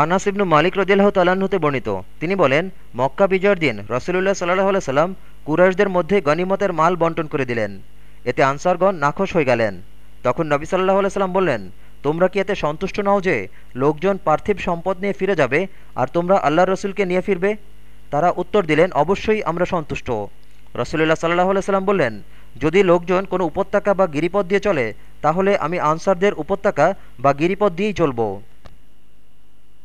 আনাস ইবনু মালিক রদিল্লাহ হতে বর্ণিত। তিনি বলেন, মক্কা বিজয়ের দিন রসুলুল্লাহ সাল্লাহ সাল্লাম কুরাইশদের মধ্যে গনিমতের মাল বন্টন করে দিলেন। এতে আনসারগণ নাখোশ হয়ে গেলেন। তখন নবী সাল্লাহ সাল্লাম বললেন, তোমরা কি এতে সন্তুষ্ট নও যে লোকজন পার্থিব সম্পদ নিয়ে ফিরে যাবে আর তোমরা আল্লাহ রসুলকে নিয়ে ফিরবে? তারা উত্তর দিলেন, অবশ্যই আমরা সন্তুষ্ট। রসুল্লাহ সাল্লাহ সাল্লাম বললেন, যদি লোকজন কোনো উপত্যকা বা গিরিপথ দিয়ে চলে, তাহলে আমি আনসারদের উপত্যকা বা গিরিপথ দিয়েই চলব।